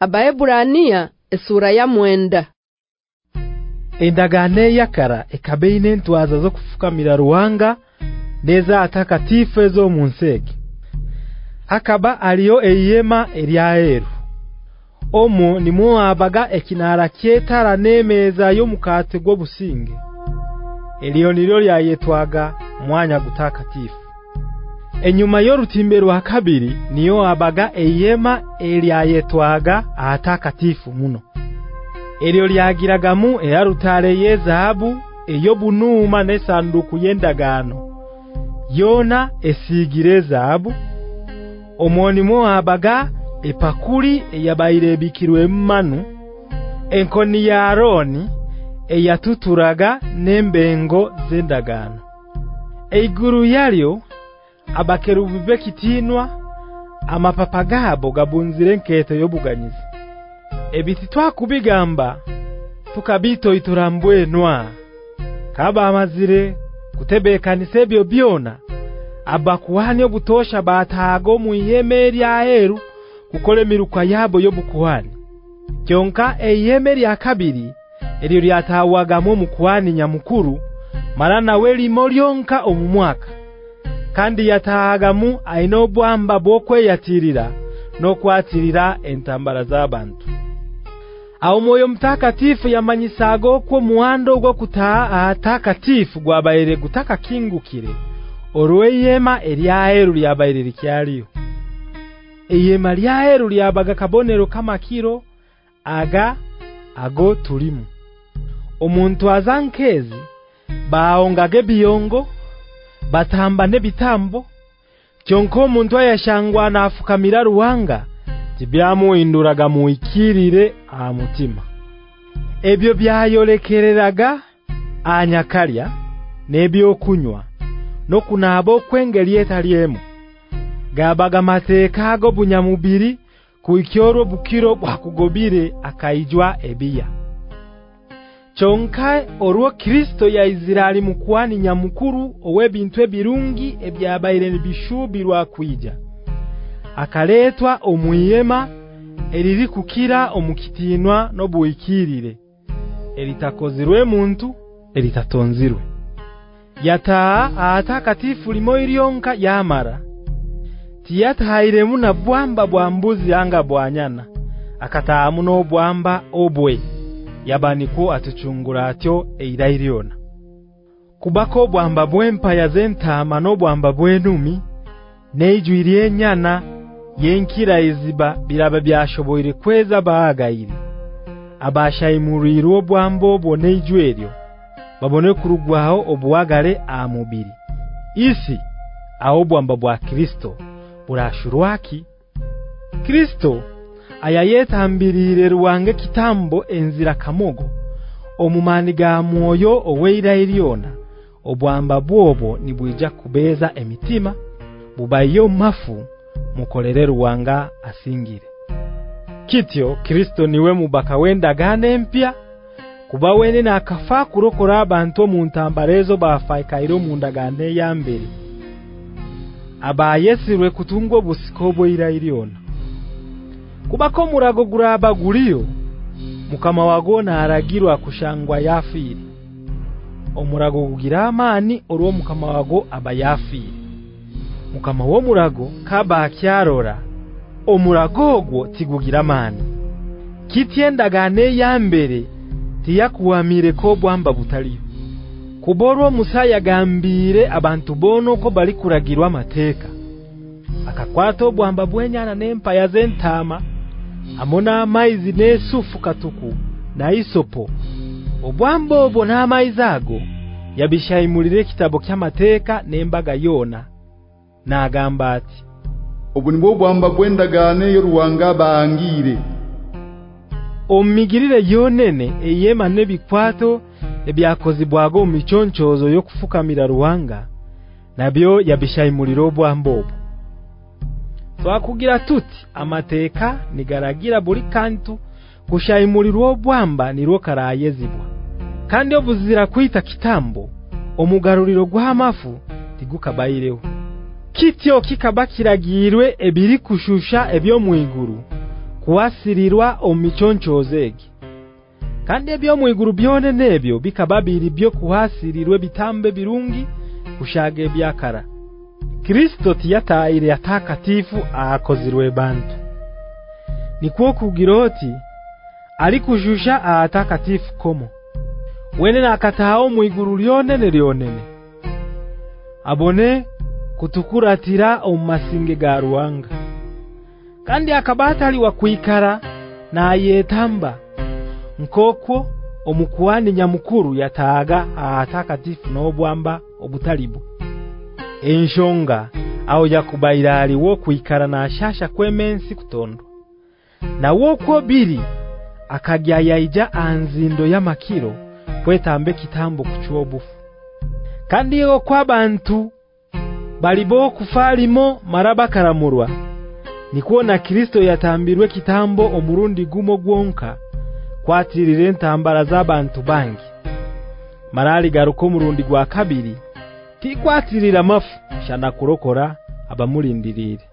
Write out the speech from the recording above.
Abaebrania esura ya mwenda. Endagane yakara ekabeine ntwaza zo kufukamira ruwanga neza atakatifu ezo munseke Akaba aliyo eyema elyaeru Omo nimwo abaga ekinara kyetara nemeza yo mukate gwo businge. Eliyo nilyo lyayetwaga mwanya gutakatifu Enyuma yorutimbe rwa kabiri niyo abaga eyemaelyayetwaga atakatifu muno. Elyo lyagiragamu eyarutale yezahabu eyobunuma nesanduku yendagano Yona esigire zahabu Omoni mo abaga epakuli eyabaire bikirwe mmanu. Enkoni ya Aroni eyatuturaga nembengo zendagano Eiguru yalyo abakerubi bekitinwa amapapagabo gabunzire nketo yobuganyizi. Ebiti twakubigamba tukabito iturambwenwa kaba amazire kutebekanisa ebyo byona abakuhani obutosha batago mu iheme lya heru kukole miruka yabo yobukuhani kyonka eyeme lya kabiri elyo lyatawagamo mukuhani nyamukuru marana weli molyonka omumwaka kandi yataagamu aino bwamba bokwe yatirira no kwatirira entambara z'abantu Aho moyo mtakatifu yamanyisago ko muhando gwo kutaa atakatifu gwabaire gutaka kingukire orweyema elyaheru lyabaire likyaliyo Eyema lyaheru lyabaga kabonero kama kiro aga ago tulimu Omuntu azankezi baongage biyongo batamba nebitambo. Kyonko omuntu ayashangwa nafukamira ruwanga tibyamuhinduraga muikirire amutima ebyo byayolekereraga anyakalya nebyo kunywa no kunabo kwengeli taliemu gabaga mateka ago bunyamubiri kuikyoro bukiro bwakugobire akaijwa ebiya Chonka orwo Kristo ya Israeli mukwani nyamukuru owebintu ebirungi ebyabaire nibishubirwa kwija akaletwa omuyema eriri kukira omukitinwa no buikirire eritakozirwe muntu eritatonzirwe. Yataa atakatifu limo ilionka yamara tiyatahaire muna bwamba bwa mbuzi anga bwanyana akataamu no bwamba obwe yabaniko atuchungura atyo eirairiona kubako bwamba bwempa ya zentama no bwamba bwenumi neijwirie nyana yenkira iziba biraba byashoboire kweza baagayire abashayimuriro bwambo boneijweryo babone kurugwaho obuwagale amubiri isi aho bwamba bwa Kristo burashurwaki Kristo ayayetambirire ruwange kitambo enzira kamogo omumani ga mwoyo oweira iliona obwamba bwobo nibwija kubeza emitima. Bubayo mafu mukolere ruwanga asingire. Kityo Kristo niwe mubaka wenda gane mpya kuba wene nakafa kurokora abantu mu ntambarezo bafaikairo mu ndagane ya mbere. Abayesirwe kutungwa busikobo ira iliona kubako murago guraba guliyo mukama wagona aragirwa kushangwa yafiri. Omurago kugira amani orwo mukama wago abayafiri mukama wo murago kaba akyarora. Omurago ogwo tigugira amani. Kityendaga ya mbere tiyakuwamire ko bwamba butaliyo kuborwa musaya gambire abantu bono ko bali kuragirwa mateka akakwato bwamba bwenyana nempa ya zentama amona amaizi nesufu katuku na isopo. Obwambo obo n'amaizi ago yabishayimulire kitabo ky'amateka nembaga yona. Nagamba ati obu nibwo bwamba bwendagane yo ruwanga baangire. Omigirire yonene eyema nebikwato ebyakozibwago omichonchozo yo kufukamira ruwanga nabyo yabishayimulire obwambo obo Twakugira tuti amateka nigaragira buri kantu kushayimurirwa obwamba nirwo karayezibwa. Kandi obuzira kwita kitambo omugaruriro gw'amafu tigukabayireho kityo kikabakiragirwe ebiri kushusha ebyo mwiguru kuwasirirwa omichonchozege kandi ebyo mwiguru byone nebyo bikababiri byo kuhasirirwe bitambe birungi kushaga ebyakara Kristo tiyataire atakatifu akozirwe bantu. Nikwo kugiroti alikujusha atakatifu komo. Wene nakatao mwiguru lyonene lyonene. Abone kutukuratira omumasinge ga ruwanga. Kandi akabata ali wakuikara na yetamba nkokwo omukuani nyamukuru yataaga atakatifu n'obwamba obutalibu enshonga au yakubaira aliwo kuikara na shasha kwemensi kutondo na wokwo biri akagya yaija anzindo ya makiro kwetambe kitambo kuchobufu kandi yo kwabantu balibo kufalimo maraba karamurwa nikuona Kristo yatambirwe kitambo omurundi gumo gwonka kwatirire ntambara z'abantu bangi. Marali garuko murundi gwa kabiri tikwatirira mafu shana kurokora abamulindirire